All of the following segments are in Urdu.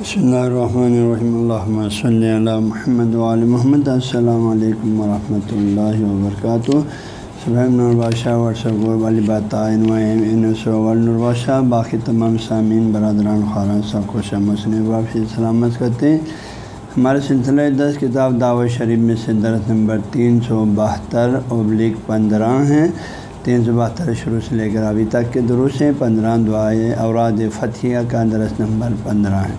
بسم اللہ الرحمن الرحیم الحمۃ صلی اللہ محمد علیہ محمد السلام علیکم ورحمۃ اللہ وبرکاتہ صبح نوربادشاہ ورثہ والی بات نوربادشاہ باقی تمام سامعین برادران خارن سب کو شمسن واپسی سلامت کرتے ہیں ہمارے سلسلہ دس کتاب دعوت شریف میں سے درس نمبر تین سو بہتر ابلک پندرہ ہیں۔ تین سو بہتر شروع سے لے کر ابھی تک کے دروس ہیں، پندرہ دعائیں اوراد فتح کا درس نمبر پندرہ ہے۔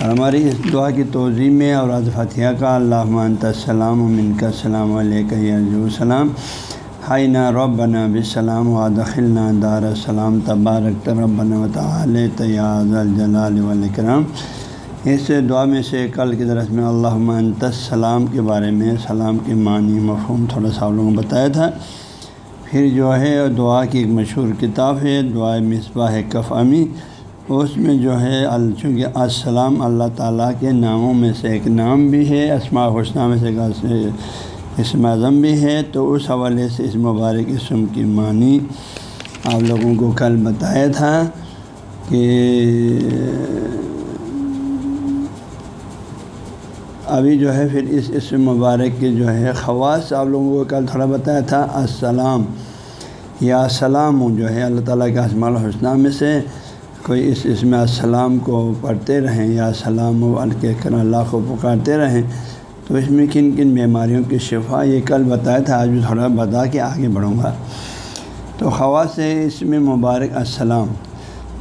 اور ہماری اس دعا کی توضیع میں اوراد فتح کا اللہ السلام و من کا السلام علیکم السلام ہائی نا رب بنا بسلام و دخلنا دار السلام تبارک ربنا و تعالی تیاز الجلال والکرام اس دعا میں سے کل کی درس میں اللہ السلام کے بارے میں، سلام کے معنی، مفہوم تھوڑا سا لوگوں کو بتایا تھا۔ پھر جو ہے دعا کی ایک مشہور کتاب ہے، دعا مصباح کف امی۔ اس میں جو ہے چونکہ السلام اللہ تعالیٰ کے ناموں میں سے ایک نام بھی ہے، اسماء حسنہ میں سے اسم اعظم بھی ہے۔ تو اس حوالے سے اس مبارک اسم کی معنی آپ لوگوں کو کل بتایا تھا کہ ابھی جو ہے پھر اس اسم مبارک کے جو ہے خواص آپ لوگوں کو کل تھوڑا بتایا تھا، السلام۔ یا سلام جو ہے اللہ تعالیٰ کے اسماء الحسنہ میں سے۔ کوئی اس اسم السلام کو پڑھتے رہیں یا سلام و کر اللہ کو پکارتے رہیں۔ تو اس میں کن کن بیماریوں کی شفا، یہ کل بتایا تھا، آج بھی تھوڑا بتا کے آگے بڑھوں گا۔ تو خواص ہے اس میں مبارک السلام۔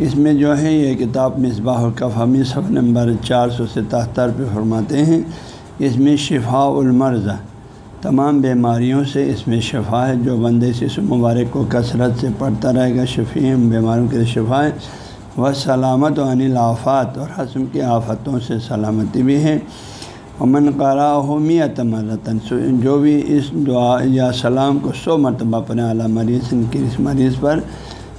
اس میں جو ہے یہ کتاب مصباح القف ہمی صف نمبر چار سو ستہتر پہ فرماتے ہیں، اس میں شفا المرض تمام بیماریوں سے اس میں شفا ہے، جو بندے سے اس مبارک کو کثرت سے پڑھتا رہے گا شفیم بیماریوں کے شفا ہے۔ وہ سلامت و انل آفات اور حسم کی آفتوں سے سلامتی بھی ہے۔ امن قرا ہومیت مرتن جو بھی اس دعا یا سلام کو سو مرتبہ اپنے اعلیٰ مریض، ان کی اس مریض پر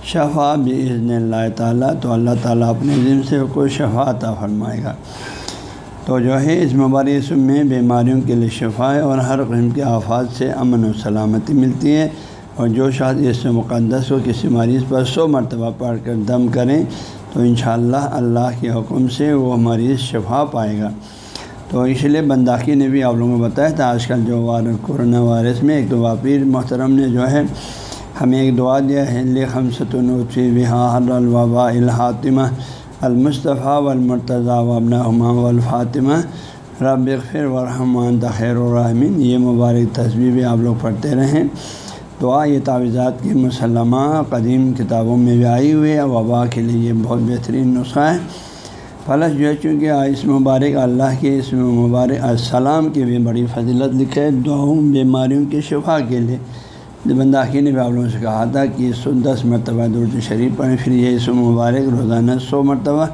شفا بھی عزن اللہ تعالیٰ تو اللہ تعالیٰ اپنے ذم سے کوئی شفا عطا فرمائے گا۔ تو جو ہے، اس مبارک میں بیماریوں کے لیے شفا ہے اور ہر قسم کے آفات سے امن و سلامتی ملتی ہے۔ اور جو شاید اس مقدس کو کسی مریض پر سو مرتبہ پڑھ کر دم کریں تو انشاءاللہ اللہ اللہ کے حکم سے وہ مریض شفا پائے گا۔ تو اس لیے بنداخی نے بھی آپ لوگوں کو بتایا تھا، آج کل جو کورونا وائرس میں ایک تو واپیر محترم نے جو ہے ہمیں ایک دعا دیا ہے ہم ستنوفی بحا الوبا الحاطمہ المصطفیٰ والمرتضیٰ وبن امام الفاطمہ رب فر ورحمان تخیر الرحمین یہ مبارک تصویر آپ لوگ پڑھتے رہیں۔ دعا یہ تعویذات کی مسلمہ قدیم کتابوں میں بھی آئی ہوئی ہے۔ وبا کے لیے یہ بہت بہترین نسخہ ہے۔ فلش جو ہے، چونکہ اس مبارک اللہ کے، اس مبارک السلام کی بھی بڑی فضیلت لکھے۔ دعاؤں بیماریوں کے شفا کے لیے۔ بنداخی نے بھی آپ لوگوں سے کہا تھا کہ سو دس مرتبہ درد شریف پڑھیں، پھر یہ سو مبارک، روزانہ سو مرتبہ،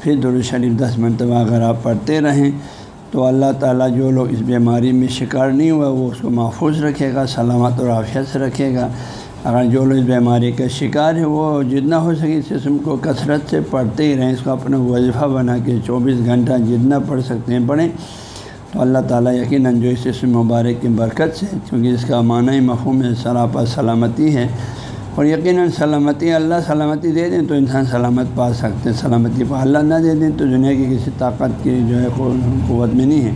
پھر درد شریف دس مرتبہ اگر آپ پڑھتے رہیں تو اللہ تعالیٰ جو لوگ اس بیماری میں شکار نہیں ہوا، وہ اس کو محفوظ رکھے گا، سلامت اور عافیت سے رکھے گا۔ اگر جو لوگ اس بیماری کا شکار ہے وہ جتنا ہو سکے اس قسم کو کثرت سے پڑھتے ہی رہیں، اس کو اپنا وظیفہ بنا کے چوبیس گھنٹہ جتنا پڑھ سکتے ہیں، پڑھیں۔ تو اللہ تعالیٰ یقیناً جو اس اسم مبارک کی برکت سے کیونکہ اس کا معنی مفہوم ہے سراپا سلامتی ہے، اور یقیناً سلامتی اللہ سلامتی دے دیں تو انسان سلامت پا سکتے ہیں، سلامتی پا اللہ نہ دے دیں تو دنیا کی کسی طاقت کی جو ہے قوت میں نہیں ہے۔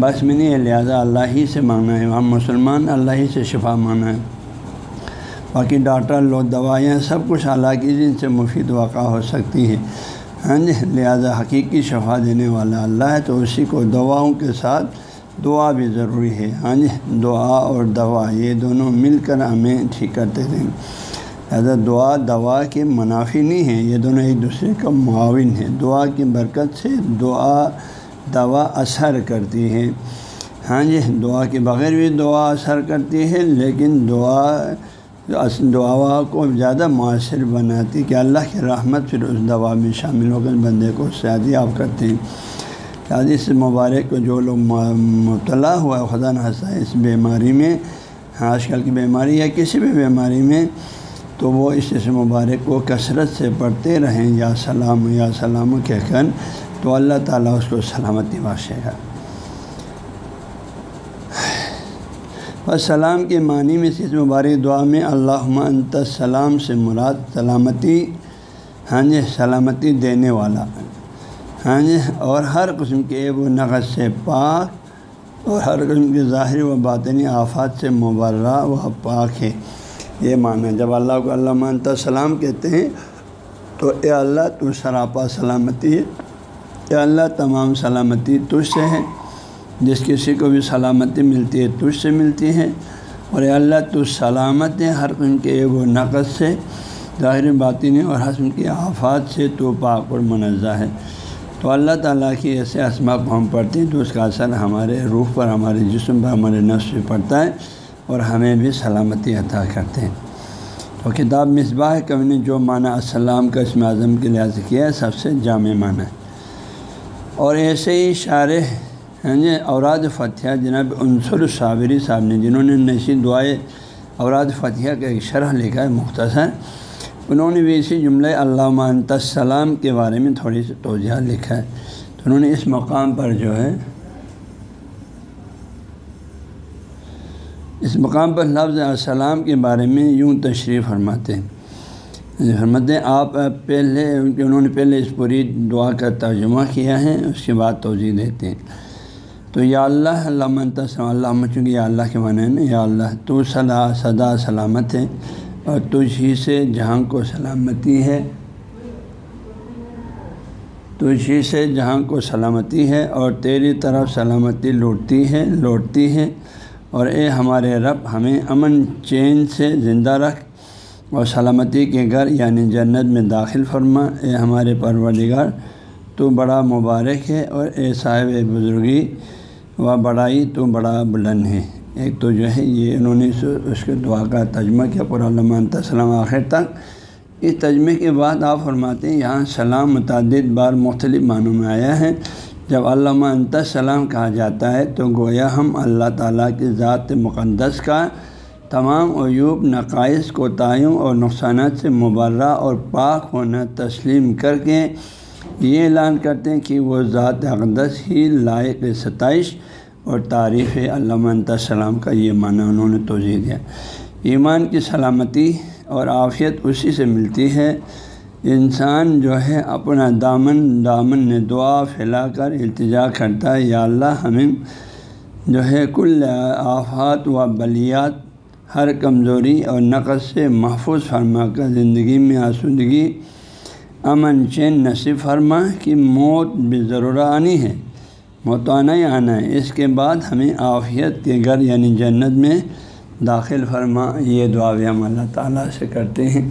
بس میں نہیں ہے، لہٰذا اللہ ہی سے مانگنا ہے، ہم مسلمان اللہ ہی سے شفا مانا ہے۔ باقی ڈاکٹر، لوگ دوائیاں سب کچھ اللہ کی جن سے مفید واقع ہو سکتی ہے۔ ہاں جی لہٰذا حقیقی شفا دینے والا اللہ ہے تو اسی کو دواؤں کے ساتھ دعا بھی ضروری ہے۔ ہاں جی دعا اور دوا، یہ دونوں مل کر ہمیں ٹھیک کرتے تھے لہٰذا دعا، دوا کے منافی نہیں ہیں یہ دونوں ایک دوسرے کا معاون ہے دعا کی برکت سے دعا، دوا اثر کرتی ہے۔ ہاں جی دعا کے بغیر بھی دعا اثر کرتی ہے، لیکن دعا دعا کو زیادہ مؤثر بناتی کہ اللہ کی رحمت پھر اس دوا میں شامل ہو کر بندے کو شادی آپ کرتے ہیں۔ شادی اس مبارک کو جو لوگ مبتلا ہوا خدا نہ اس بیماری میں، آج کل کی بیماری یا کسی بھی بیماری میں، تو وہ اس اس مبارک کو کثرت سے پڑھتے رہیں یا سلام یا سلام کہہ کر تو اللہ تعالیٰ اس کو سلامتی بخشے گا۔ سلام کے معنی میں اس مبارک دعا میں اللہ انت سلام سے مراد سلامتی ہاں جی سلامتی دینے والا ہاں جی اور ہر قسم کے عیب و نقص سے پاک، اور ہر قسم کے ظاہری و باطنی آفات سے مبرہ و پاک ہے۔ یہ معنی جب اللہ کو اللہ مانتا سلام کہتے ہیں، تو اے اللہ تو سراپا سلامتی ہے، اے اللہ تمام سلامتی تجھ سے ہے۔ جس کسی کو بھی سلامتی ملتی ہے، تجھ سے ملتی ہے اور اے اللہ، تو سلامت ہے ہر قسم کے عیب و نقص سے، ظاہر باطنی اور حسم کی آفات سے تو پاک اور منزہ ہے۔ تو اللہ تعالیٰ کی ایسے اسما کو ہم پڑھتے ہیں تو اس کا اثر ہمارے روح پر، ہمارے جسم پر، ہمارے نفس پہ پڑتا ہے اور ہمیں بھی سلامتی عطا کرتے ہیں۔ تو کتاب مصباح کبھی نے جو معنی السلام کا اسم اعظم کے لحاظ کیا ہے، سب سے جامع معنی ہے۔ اور ایسے ہی شارح ہیں جی اوراد فتح جناب عنصر صابری صاحب نے، جنہوں نے نشی دعائے اوراد فتح کا ایک شرح لکھا ہے، مختصر۔ انہوں نے بھی اسی جملے علامہ السلام کے بارے میں تھوڑی سی توجہ لکھا ہے۔ تو انہوں نے اس مقام پر جو ہے، اس مقام پر لفظ السلام کے بارے میں یوں تشریف فرماتے ہیں۔ فرماتے ہیں، آپ پہلے، انہوں نے پہلے اس پوری دعا کا ترجمہ کیا ہے، اس کے بعد توجہ دیتے ہیں۔ تو یا اللہ اللہ منتصم اللہ چونکہ یا اللہ کے معنی ہے یا اللہ تو صدا صدا سلامت ہے اور تجھ ہی سے جہاں کو سلامتی ہے تجھ ہی سے جہاں کو سلامتی ہے اور تیری طرف سلامتی لوٹتی ہے لوٹتی ہے اور اے ہمارے رب، ہمیں امن چین سے زندہ رکھ اور سلامتی کے گھر یعنی جنت میں داخل فرما، اے ہمارے پروردگار تو بڑا مبارک ہے اور اے صاحب بزرگی و بڑائی تو بڑا بلند ہے۔ ایک تو جو ہے یہ انہوں نے اس کے دعا کا تجمہ کیا، قرآن تسلم آخر تک۔ اس تجمے کے بعد آپ فرماتے ہیں، یہاں سلام متعدد بار مختلف معنوں میں آیا ہے۔ جب علامہ انت سلام کہا جاتا ہے تو گویا ہم اللہ تعالیٰ کی ذات مقدس کا تمام عیوب، نقائص، کوتاہیوں اور نقصانات سے مبرہ اور پاک ہونا تسلیم کر کے یہ اعلان کرتے ہیں کہ وہ ذات اقدس ہی لائق ستائش اور تعریف علامہ السلام کا یہ معنی انہوں نے توجہ دیا۔ ایمان کی سلامتی اور عافیت اسی سے ملتی ہے۔ انسان جو ہے اپنا دامن دامن نے دعا پھیلا کر التجا کرتا ہے۔ یا اللہ، ہمیں جو ہے کل آفات و بلیات، ہر کمزوری اور نقص سے محفوظ فرما کر زندگی میں آسودگی امن چین نصیب فرما کہ موت بھی ضرور آنی ہے۔ موتانہ ہی یعنی آنا ہے اس کے بعد ہمیں آفیت کے گھر یعنی جنت میں داخل فرما۔ یہ دعا بھی ہم اللہ تعالیٰ سے کرتے ہیں۔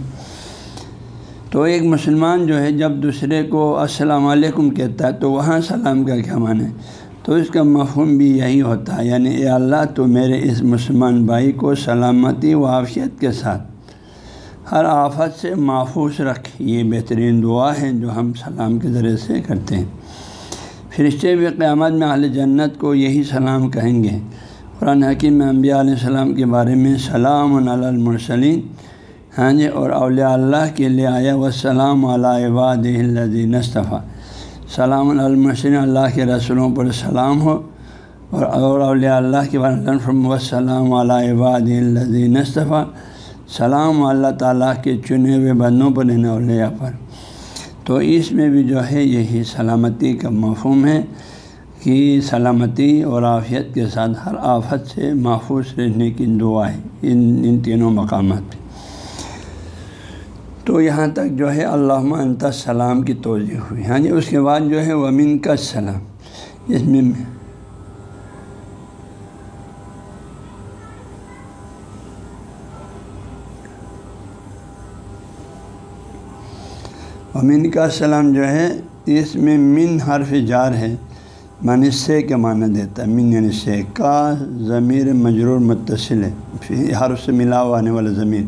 تو ایک مسلمان جو ہے جب دوسرے کو السلام علیکم کہتا ہے تو وہاں سلام کا کیا معنی تو اس کا مفہوم بھی یہی ہوتا ہے یعنی اے اللہ تو میرے اس مسلمان بھائی کو سلامتی و عافیت کے ساتھ ہر آفت سے محفوظ رکھ۔ یہ بہترین دعا ہے جو ہم سلام کے ذریعے سے کرتے ہیں۔ فرشتے بھی قیامت میں اہل جنت کو یہی سلام کہیں گے۔ قرآن حکیم میں انبیاء علیہ السلام کے بارے میں سلام المرسلین۔ ہاں جی اور اولیاء اللہ کے لیے آیا و سلام علیہ الدین اصطفیٰ سلام المسن اللہ کے رسولوں پر سلام ہو۔ اور اور اولیاء اللہ کے بارے و سلام علیہ الدین اصطفیٰ سلام اللہ تعالیٰ کے چنے ہوئے بندوں پر ان اولیاء پر۔ تو اس میں بھی جو ہے یہی سلامتی کا مفہوم ہے کہ سلامتی اور عافیت کے ساتھ ہر آفت سے محفوظ رہنے کی دعا ہے، ان ان تینوں مقامات پہ۔ تو یہاں تک جو ہے علامہ انت السلام کی توجہ ہوئی۔ ہاں جی اس کے بعد جو ہے ومن کا سلام اس میں ومن کا سلام جو ہے، اس میں من حرف جار ہے۔ من سے کے معنی دیتا ہے۔ من یعنی سے۔ کا، ضمیر مجرور متصل ہے۔ حرف سے ملا ہوا آنے والا ضمیر۔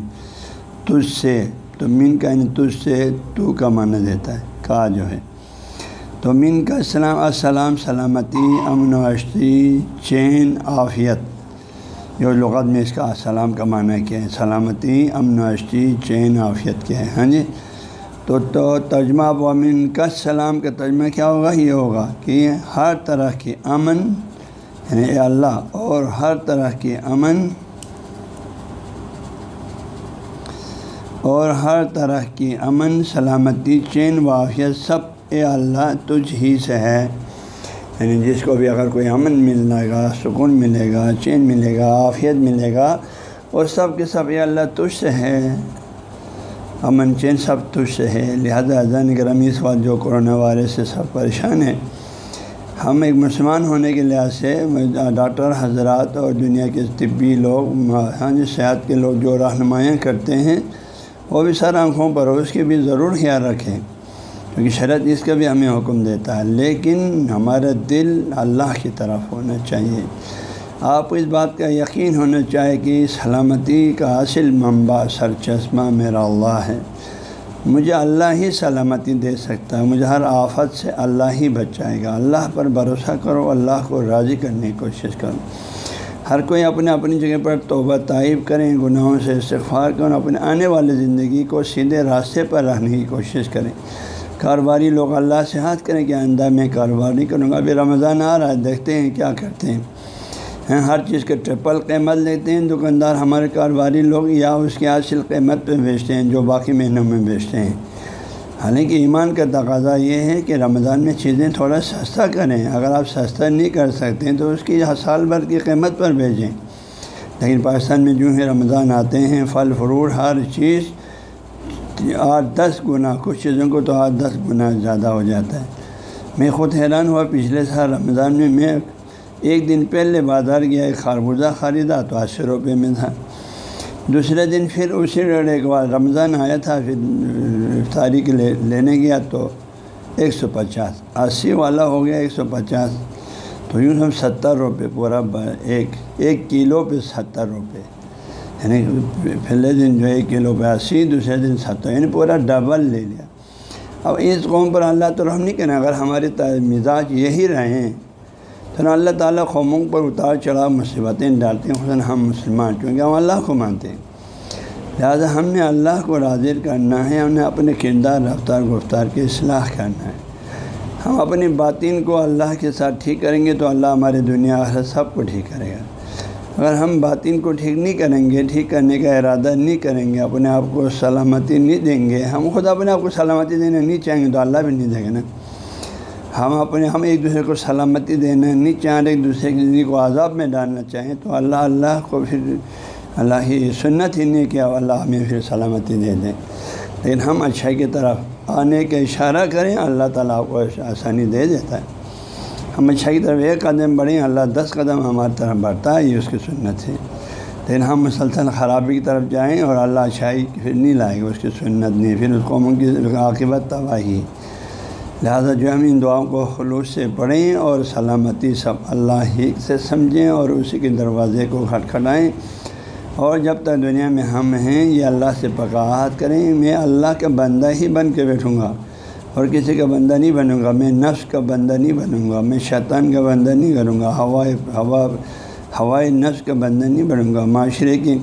تجھ سے۔ تو مین کا یعنی تجھ سے تو کا معنی دیتا ہے۔ کا جو ہے۔ تو مین کا السلام السلام، سلامتی، امن وشتی چین، عافیت۔ جو لغت میں اس کا السلام کا معنی کیا ہے؟ سلامتی، امن وشتی چین، عافیت کیا ہے۔ ہاں جی؟ تو تو ترجمہ امن کا سلام کا ترجمہ کیا ہوگا؟ یہ ہوگا کہ ہر طرح کے امن یعنی اے اللہ، اور ہر طرح کے امن، اور ہر طرح کی امن، سلامتی، چین، وافیت، سب اے اللہ تجھ ہی سے ہے۔ یعنی جس کو بھی اگر کوئی امن ملے گا، سکون ملے گا، چین ملے گا عافیت ملے گا، اور سب کے سب اے اللہ تجھ سے ہے۔ امن چین سب تجھ سے ہے لہذا زن گرمی اس وقت جو کرونا وائرس سے سب پریشان ہیں۔ ہم ایک مسلمان ہونے کے لحاظ سے ڈاکٹر، حضرات اور دنیا کے طبی لوگ ہاں جی صحت کے لوگ جو رہنمائیاں کرتے ہیں، وہ بھی سر آنکھوں پر ہو، اس کی بھی ضرور خیال رکھیں۔ کیونکہ شرط اس کا بھی ہمیں حکم دیتا ہے، لیکن ہمارا دل اللہ کی طرف ہونا چاہیے۔ آپ کو اس بات کا یقین ہونا چاہے کہ سلامتی کا اصل منبع سر چشمہ میرا اللہ ہے۔ مجھے اللہ ہی سلامتی دے سکتا ہے، مجھے ہر آفت سے اللہ ہی بچائے گا۔ اللہ پر بھروسہ کرو، اللہ کو راضی کرنے کی کوشش کرو۔ ہر کوئی اپنے اپنی جگہ پر توبہ طائب کریں، گناہوں سے استغفار کریں اپنے آنے والی زندگی کو سیدھے راستے پر رہنے کی کوشش کریں۔ کاروباری لوگ اللہ سے ہاتھ کریں کہ آئندہ میں کاروبار نہیں کروں گا، ابھی رمضان آ رہا ہے، دیکھتے ہیں کیا کرتے ہیں۔ ہر چیز کے ٹرپل قیمت لیتے ہیں۔ دکاندار ہمارے کاروباری لوگ یا اس کی اصل قیمت پہ بیچتے ہیں، جو باقی مہینوں میں بیچتے ہیں۔ حالانکہ ایمان کا تقاضا یہ ہے کہ رمضان میں چیزیں تھوڑا سستا کریں۔ اگر آپ سستا نہیں کر سکتے تو اس کی سال بھر کی قیمت پر بھیجیں لیکن پاکستان میں جو ہے رمضان آتے ہیں، پھل، فروٹ، ہر چیز، آٹھ دس گنا، کچھ چیزوں کو تو آٹھ دس گنا زیادہ ہو جاتا ہے۔ میں خود حیران ہوا، پچھلے سال رمضان میں میں ایک دن پہلے بازار گیا، ایک خربوزہ خریدا تو اسی روپے میں تھا دوسرے دن پھر اسی ڈیڑھے کے بعد رمضان آیا تھا، پھر تاریخ لے لینے گیا تو ایک سو پچاس۔ اسی والا ہو گیا ایک سو پچاس۔ تو یوں سب ستر روپے پورا ایک ایک کلو پہ ستر روپے۔ یعنی پہلے دن جو ایک کلو پہ اسی، دوسرے دن ستر۔ یعنی پورا ڈبل لے لیا۔ اب اس قوم پر اللہ تو رحم نہیں کریں اگر ہمارے مزاج یہی رہیں تو اللہ تعالیٰ قوموں پر اتار چڑھا مصیبتیں ڈالتے ہیں خصاً ہم مسلمان کیونکہ ہم اللہ کو مانتے ہیں۔ لہٰذا ہم نے اللہ کو راضر کرنا ہے، ہم نے اپنے کردار، رفتار، گفتار کی اصلاح کرنا ہے۔ ہم اپنی باطین کو اللہ کے ساتھ ٹھیک کریں گے تو اللہ ہمارے دنیا آخر سب کو ٹھیک کرے گا۔ اگر ہم باطین کو ٹھیک نہیں کریں گے، ٹھیک کرنے کا ارادہ نہیں کریں گے، اپنے آپ کو سلامتی نہیں دیں گے، ہم خود اپنے آپ کو سلامتی دینا نہیں چاہیں گے تو اللہ بھی نہیں دے گا نا۔ ہم اپنے ہم ایک دوسرے کو سلامتی دینا نہیں چاہیں ایک دوسرے کی زندگی کو عذاب میں ڈالنا چاہیں، تو اللہ اللہ کو پھر اللہ ہی سنت ہی نہیں کیا اللہ ہمیں پھر سلامتی دے دیں۔ لیکن ہم اچھائی کی طرف آنے کا اشارہ کریں، اللہ تعالیٰ کو آسانی دے دیتا ہے۔ ہم اچھائی کی طرف ایک قدم بڑھیں، اللہ دس قدم ہماری طرف بڑھتا ہے، یہ اس کی سنت ہے۔ لیکن ہم مسلسل خرابی کی طرف جائیں اور اللہ اچھائی پھر نہیں لائے گا، اس کی سنت نہیں، پھر اس قوموں کی عاقبت تباہی۔ لہٰذا جو ہم ان دعاؤں کو خلوص سے پڑھیں اور سلامتی سب اللہ ہی سے سمجھیں اور اسی کے دروازے کو کھٹکھٹائیں۔ اور جب تک دنیا میں ہم ہیں، یہ اللہ سے پکاہت کریں۔ میں اللہ کا بندہ ہی بن کے بیٹھوں گا۔ اور کسی کا بندہ نہیں بنوں گا۔ میں نفس کا بندہ نہیں بنوں گا۔ میں شیطان کا بندہ نہیں کروں گا۔ ہوائے ہوا ہوائے نفس کا بندہ نہیں بنوں گا۔ معاشرے کی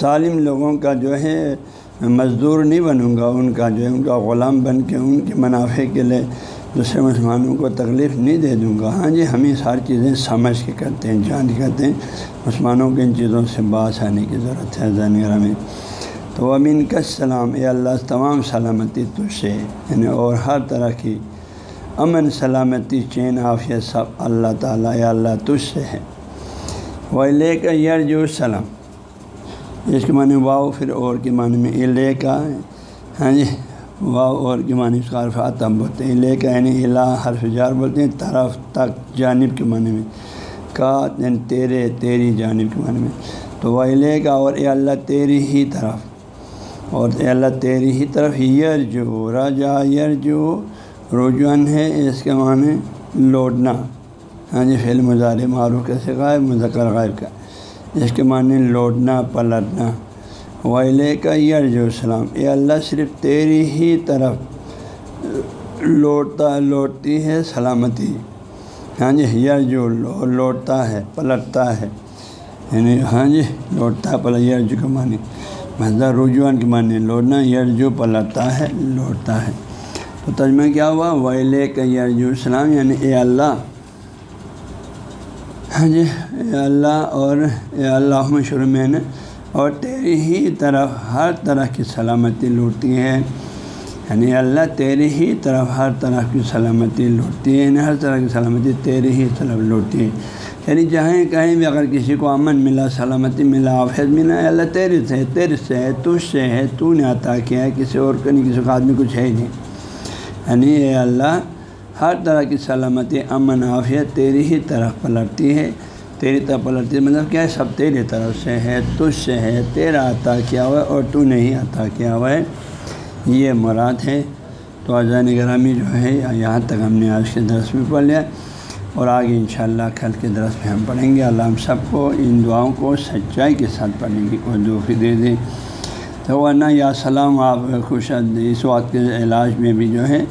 سالم لوگوں کا جو ہے مزدور نہیں بنوں گا، ان کا جو ہے، ان کا غلام بن کے، ان کے منافع کے لیے دوسرے مسلمانوں کو تکلیف نہیں دے دوں گا۔ ہاں جی ہمیں ساری چیزیں سمجھ کے کرتے ہیں، جان کے کرتے ہیں۔ مسلمانوں کے ان چیزوں سے باس آنے کی ضرورت ہے زینگرہ میں تو امین کا سلام، اے اللہ، تمام سلامتی تجھ سے یعنی اور ہر طرح کی امن، سلامتی، چین، عافیت، سب اللہ تعالیٰ، اے اللہ تجھ سے ہے۔ وہ لے کر یرجو سلام اس کے معنی واؤ پھر اور کے معنی میں لے، کا۔ ہاں جی واؤ اور کے معنی اس کا حرف آتم بولتے ہیں لے، کا یعنی الا حرف جار بولتے ہیں، طرف تک جانب کے معنی میں۔ کا یعنی تیرے، تیری جانب کے معنی میں۔ تو وہ لے، کا اور اے، اللہ، تیری ہی طرف۔ اور اے، اللہ، تیری ہی طرف۔ یر جو راجا یر جو رجحان ہے اس کے معنی لوٹنا۔ ہاں جی فعل مظاہر معروف کیسے غائب، مذکر، غائب کا۔ جس کے معنی لوٹنا، پلٹنا۔ ویلے کا یرج السلام یہ اللہ صرف تیری ہی طرف لوٹتا، لوٹتی ہے سلامتی۔ ہاں جی یرج لوٹتا ہے، پلٹتا ہے۔ یعنی ہاں جی لوٹتا، پل یرج کا معنی۔ مزہ رجوان کے معنی لوٹنا یرجو پلٹتا ہے، لوٹتا ہے۔ تو ترجمہ کیا ہوا؟ ویلے کا یرج السلام یعنی اے اللہ ہاں جی اے اللہ اور اے اللہ شروع میں اور تیری ہی طرف ہر طرح کی سلامتی لوٹتی ہے یعنی اللہ تیری ہی طرف ہر طرح کی سلامتی لوٹتی ہے یعنی ہر طرح کی سلامتی تیری ہی طرف لوٹتی ہے یعنی جہاں کہیں بھی اگر کسی کو امن ملا، سلامتی ملا آفیت ملا اللہ تیرے سے تیرے سے ہے تجھ سے ہے تو نے عطا کیا ہے، کسی اور کو نہیں، کسی کو آدمی کچھ ہے ہی نہیں۔ یعنی اے اللہ ہر طرح کی سلامتی، امن، عافیت تیری ہی طرف پلٹتی ہے۔ تیری طرف پلٹتی ہے مطلب کیا ہے؟ سب تیری طرف سے ہے، تجھ سے ہے، تیرا عطا کیا ہوا ہے اور تو نہیں عطا کیا ہوا ہے۔ یہ مراد ہے۔ تو اذان گرامی جو ہے، یہاں تک ہم نے آج کے درس میں پڑھ لیا۔ اور آگے انشاءاللہ کل کے درس میں ہم پڑھیں گے۔ اللہ ہم سب کو ان دعاؤں کو سچائی کے ساتھ پڑھنے کی کوئی دے دیں تو ورنہ یا سلام، آپ خوش اس وقت کے علاج میں بھی جو ہے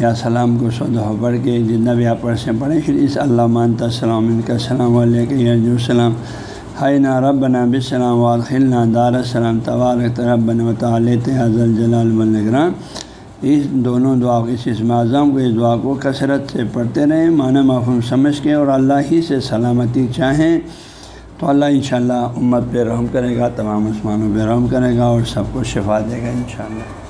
یا سلام کو سودہ پڑھ کے جتنا بھی آپ پڑھ سے پڑھیں، پھر اس اللہ مانتا السلام کا السلام علیکم یرج السلام ہائے نا رب بنا بسلام والخلنا دار السلام، تبارک رب بن و تعلیت حضر جلال بلگرام اس دونوں دعا اس اسم اعظم کو، اس دعا کو کثرت سے پڑھتے رہیں، معنی معفوم سمجھ کے، اور اللہ ہی سے سلامتی چاہیں۔ تو اللہ انشاءاللہ امت پہ رحم کرے گا، تمام عثمانوں پہ رحم کرے گا، اور سب کو شفا دے گا انشاءاللہ۔